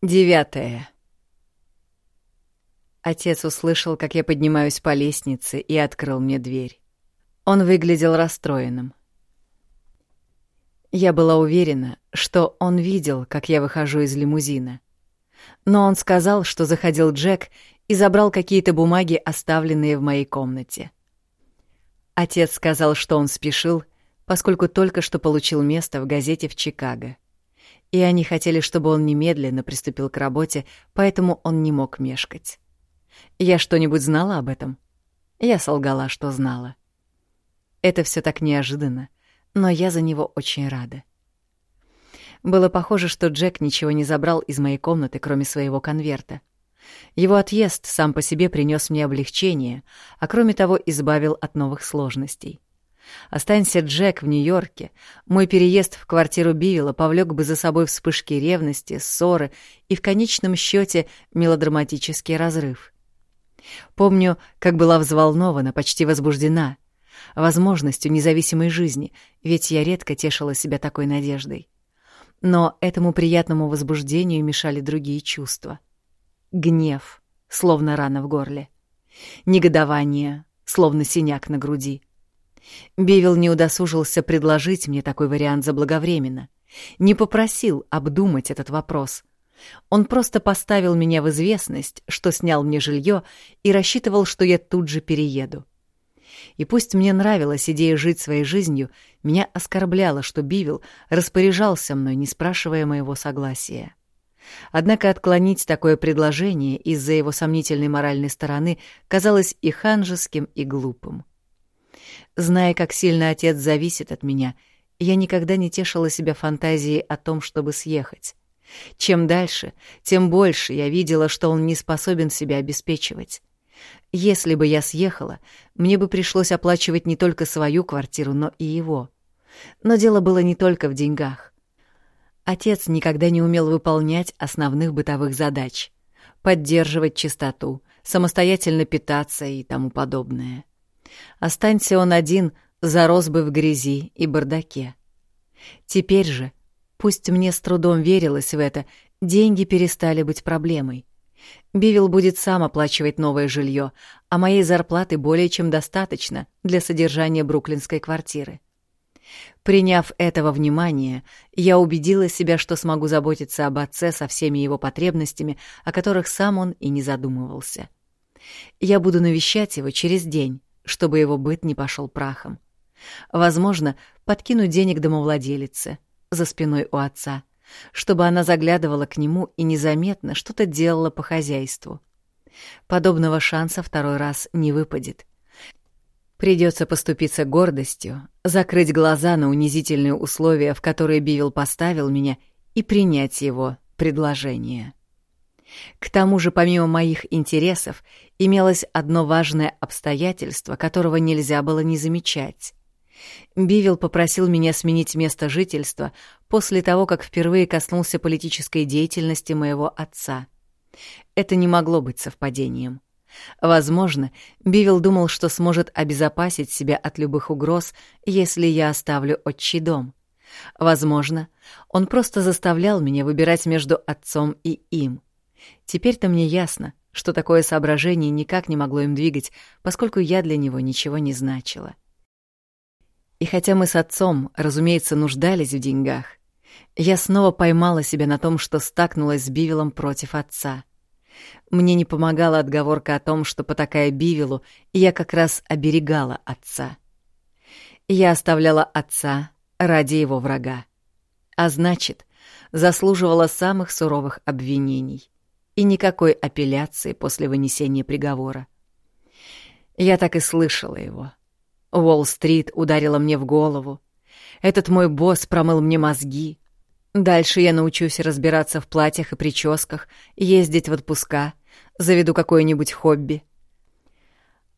Девятое. Отец услышал, как я поднимаюсь по лестнице, и открыл мне дверь. Он выглядел расстроенным. Я была уверена, что он видел, как я выхожу из лимузина. Но он сказал, что заходил Джек и забрал какие-то бумаги, оставленные в моей комнате. Отец сказал, что он спешил, поскольку только что получил место в газете в Чикаго и они хотели, чтобы он немедленно приступил к работе, поэтому он не мог мешкать. Я что-нибудь знала об этом? Я солгала, что знала. Это все так неожиданно, но я за него очень рада. Было похоже, что Джек ничего не забрал из моей комнаты, кроме своего конверта. Его отъезд сам по себе принес мне облегчение, а кроме того избавил от новых сложностей. Останься Джек в Нью-Йорке, мой переезд в квартиру Бивилла повлек бы за собой вспышки ревности, ссоры и в конечном счете мелодраматический разрыв. Помню, как была взволнована, почти возбуждена возможностью независимой жизни, ведь я редко тешила себя такой надеждой. Но этому приятному возбуждению мешали другие чувства. Гнев, словно рана в горле. Негодование, словно синяк на груди. Бивил не удосужился предложить мне такой вариант заблаговременно, не попросил обдумать этот вопрос. Он просто поставил меня в известность, что снял мне жилье и рассчитывал, что я тут же перееду. И пусть мне нравилась идея жить своей жизнью, меня оскорбляло, что Бивил распоряжался мной, не спрашивая моего согласия. Однако отклонить такое предложение из-за его сомнительной моральной стороны казалось и ханжеским, и глупым. Зная, как сильно отец зависит от меня, я никогда не тешила себя фантазией о том, чтобы съехать. Чем дальше, тем больше я видела, что он не способен себя обеспечивать. Если бы я съехала, мне бы пришлось оплачивать не только свою квартиру, но и его. Но дело было не только в деньгах. Отец никогда не умел выполнять основных бытовых задач — поддерживать чистоту, самостоятельно питаться и тому подобное. Останься он один, зарос бы в грязи и бардаке. Теперь же, пусть мне с трудом верилось в это, деньги перестали быть проблемой. Бивил будет сам оплачивать новое жилье, а моей зарплаты более чем достаточно для содержания бруклинской квартиры. Приняв этого внимания, я убедила себя, что смогу заботиться об отце со всеми его потребностями, о которых сам он и не задумывался. Я буду навещать его через день, чтобы его быт не пошел прахом. Возможно, подкинуть денег домовладелице за спиной у отца, чтобы она заглядывала к нему и незаметно что-то делала по хозяйству. Подобного шанса второй раз не выпадет. Придется поступиться гордостью, закрыть глаза на унизительные условия, в которые Бивил поставил меня, и принять его предложение. К тому же, помимо моих интересов, имелось одно важное обстоятельство, которого нельзя было не замечать. Бивил попросил меня сменить место жительства после того, как впервые коснулся политической деятельности моего отца. Это не могло быть совпадением. Возможно, Бивил думал, что сможет обезопасить себя от любых угроз, если я оставлю отчий дом. Возможно, он просто заставлял меня выбирать между отцом и им — Теперь-то мне ясно, что такое соображение никак не могло им двигать, поскольку я для него ничего не значила. И хотя мы с отцом, разумеется, нуждались в деньгах, я снова поймала себя на том, что стакнулась с Бивилом против отца. Мне не помогала отговорка о том, что, потакая Бивилу, я как раз оберегала отца. Я оставляла отца ради его врага. А значит, заслуживала самых суровых обвинений и никакой апелляции после вынесения приговора. Я так и слышала его. Уолл-стрит ударила мне в голову. Этот мой босс промыл мне мозги. Дальше я научусь разбираться в платьях и прическах, ездить в отпуска, заведу какое-нибудь хобби.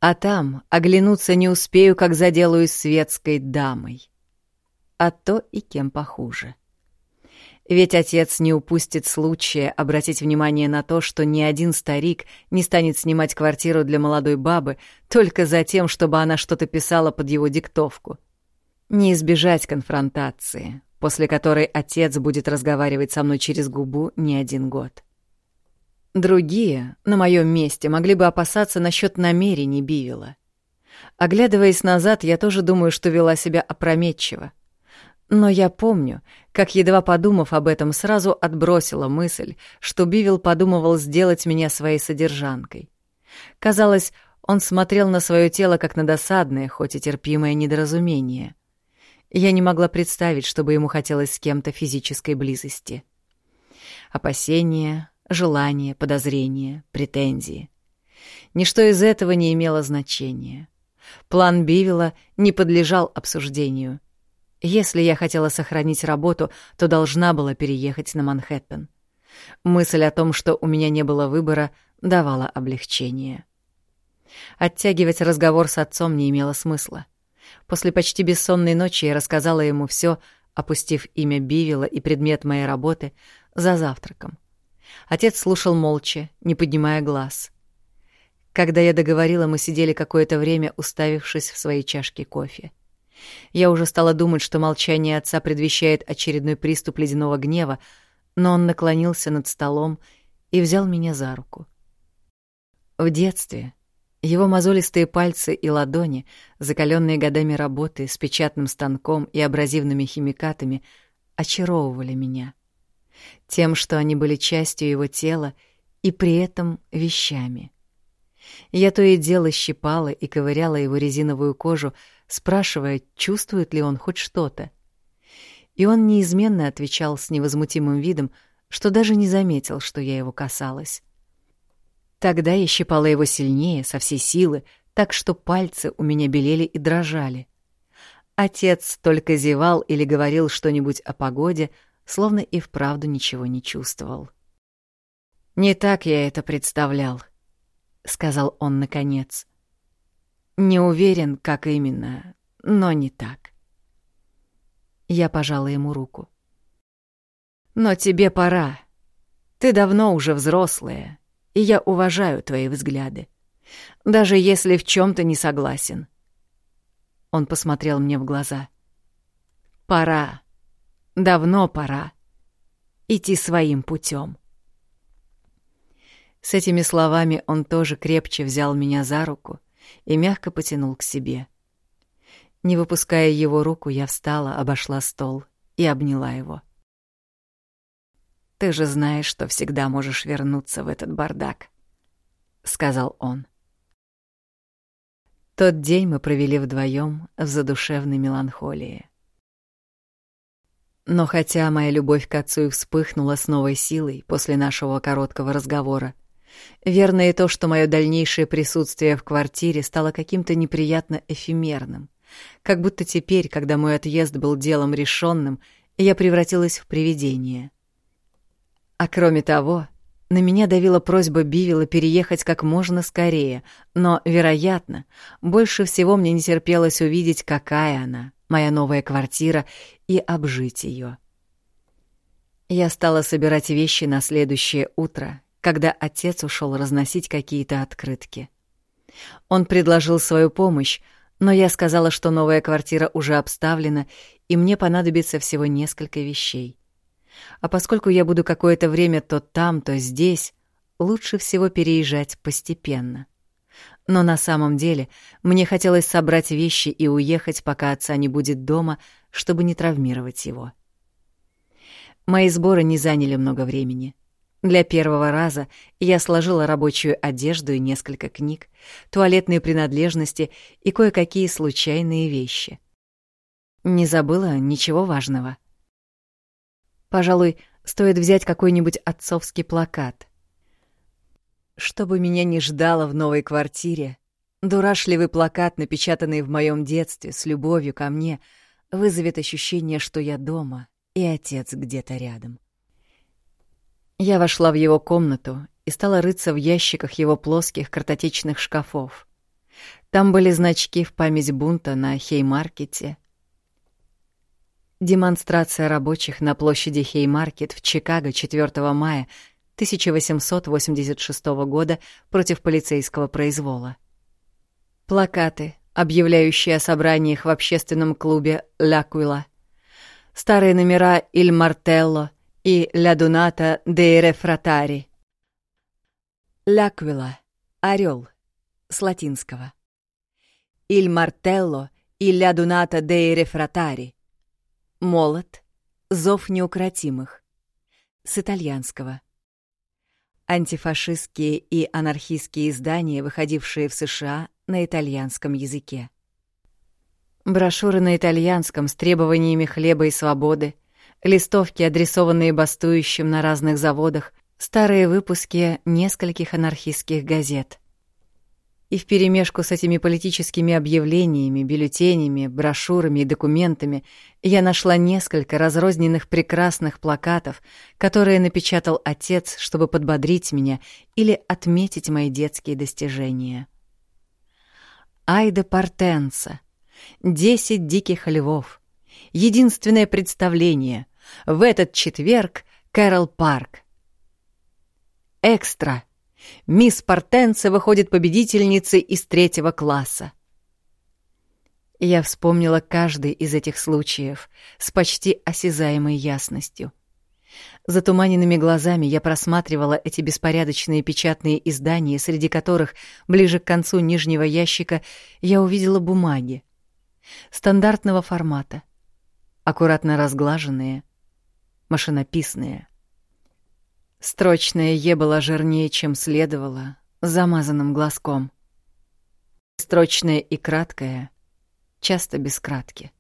А там оглянуться не успею, как заделаюсь светской дамой. А то и кем похуже. Ведь отец не упустит случая обратить внимание на то, что ни один старик не станет снимать квартиру для молодой бабы только за тем, чтобы она что-то писала под его диктовку. Не избежать конфронтации, после которой отец будет разговаривать со мной через губу не один год. Другие на моем месте могли бы опасаться насчет намерений Бивила. Оглядываясь назад, я тоже думаю, что вела себя опрометчиво. Но я помню, как, едва подумав об этом, сразу отбросила мысль, что Бивил подумывал сделать меня своей содержанкой. Казалось, он смотрел на свое тело как на досадное, хоть и терпимое недоразумение. Я не могла представить, чтобы ему хотелось с кем-то физической близости. Опасения, желания, подозрения, претензии. Ничто из этого не имело значения. План Бивила не подлежал обсуждению. Если я хотела сохранить работу, то должна была переехать на Манхэттен. Мысль о том, что у меня не было выбора, давала облегчение. Оттягивать разговор с отцом не имело смысла. После почти бессонной ночи я рассказала ему все, опустив имя Бивила и предмет моей работы за завтраком. Отец слушал молча, не поднимая глаз. Когда я договорила, мы сидели какое-то время, уставившись в свои чашки кофе. Я уже стала думать, что молчание отца предвещает очередной приступ ледяного гнева, но он наклонился над столом и взял меня за руку. В детстве его мозолистые пальцы и ладони, закаленные годами работы с печатным станком и абразивными химикатами, очаровывали меня. Тем, что они были частью его тела и при этом вещами. Я то и дело щипала и ковыряла его резиновую кожу, спрашивая, чувствует ли он хоть что-то. И он неизменно отвечал с невозмутимым видом, что даже не заметил, что я его касалась. Тогда я щипала его сильнее, со всей силы, так что пальцы у меня белели и дрожали. Отец только зевал или говорил что-нибудь о погоде, словно и вправду ничего не чувствовал. «Не так я это представлял», — сказал он наконец. «Не уверен, как именно, но не так». Я пожала ему руку. «Но тебе пора. Ты давно уже взрослая, и я уважаю твои взгляды, даже если в чем то не согласен. Он посмотрел мне в глаза. Пора, давно пора идти своим путем. С этими словами он тоже крепче взял меня за руку и мягко потянул к себе. Не выпуская его руку, я встала, обошла стол и обняла его. — ты же знаешь, что всегда можешь вернуться в этот бардак, сказал он. Тот день мы провели вдвоем в задушевной меланхолии. Но хотя моя любовь к отцу и вспыхнула с новой силой после нашего короткого разговора, верно и то, что мое дальнейшее присутствие в квартире стало каким-то неприятно эфемерным, как будто теперь, когда мой отъезд был делом решенным, я превратилась в привидение — а кроме того, на меня давила просьба Бивила переехать как можно скорее, но, вероятно, больше всего мне не терпелось увидеть, какая она, моя новая квартира, и обжить ее. Я стала собирать вещи на следующее утро, когда отец ушел разносить какие-то открытки. Он предложил свою помощь, но я сказала, что новая квартира уже обставлена, и мне понадобится всего несколько вещей. А поскольку я буду какое-то время то там, то здесь, лучше всего переезжать постепенно. Но на самом деле мне хотелось собрать вещи и уехать, пока отца не будет дома, чтобы не травмировать его. Мои сборы не заняли много времени. Для первого раза я сложила рабочую одежду и несколько книг, туалетные принадлежности и кое-какие случайные вещи. Не забыла ничего важного — Пожалуй, стоит взять какой-нибудь отцовский плакат. Чтобы меня не ждало в новой квартире, дурашливый плакат, напечатанный в моем детстве с любовью ко мне, вызовет ощущение, что я дома, и отец где-то рядом. Я вошла в его комнату и стала рыться в ящиках его плоских картотечных шкафов. Там были значки в память бунта на Хеймаркете, Демонстрация рабочих на площади Хеймаркет в Чикаго 4 мая 1886 года против полицейского произвола. Плакаты, объявляющие о собраниях в общественном клубе «Л'Аквила». Старые номера «Иль Мартелло» и «Ля Дуната де Рефратари». Ляквила — орел, с латинского. Иль мартелло и ля дуната деи рефратари — молот, зов неукротимых, с итальянского. Антифашистские и анархистские издания, выходившие в США на итальянском языке. Брошюры на итальянском с требованиями хлеба и свободы, листовки, адресованные бастующим на разных заводах, старые выпуски нескольких анархистских газет. И вперемешку с этими политическими объявлениями, бюллетенями, брошюрами и документами я нашла несколько разрозненных прекрасных плакатов, которые напечатал отец, чтобы подбодрить меня или отметить мои детские достижения. Айда Портенца — Десять диких львов. Единственное представление. В этот четверг Кэрол Парк. Экстра. Мисс Портенце выходит победительницей из третьего класса. Я вспомнила каждый из этих случаев с почти осязаемой ясностью. Затуманенными глазами я просматривала эти беспорядочные печатные издания, среди которых, ближе к концу нижнего ящика, я увидела бумаги стандартного формата, аккуратно разглаженные, машинописные. Строчная «е» была жирнее, чем следовало, замазанным глазком. Строчная и краткая, часто без кратки.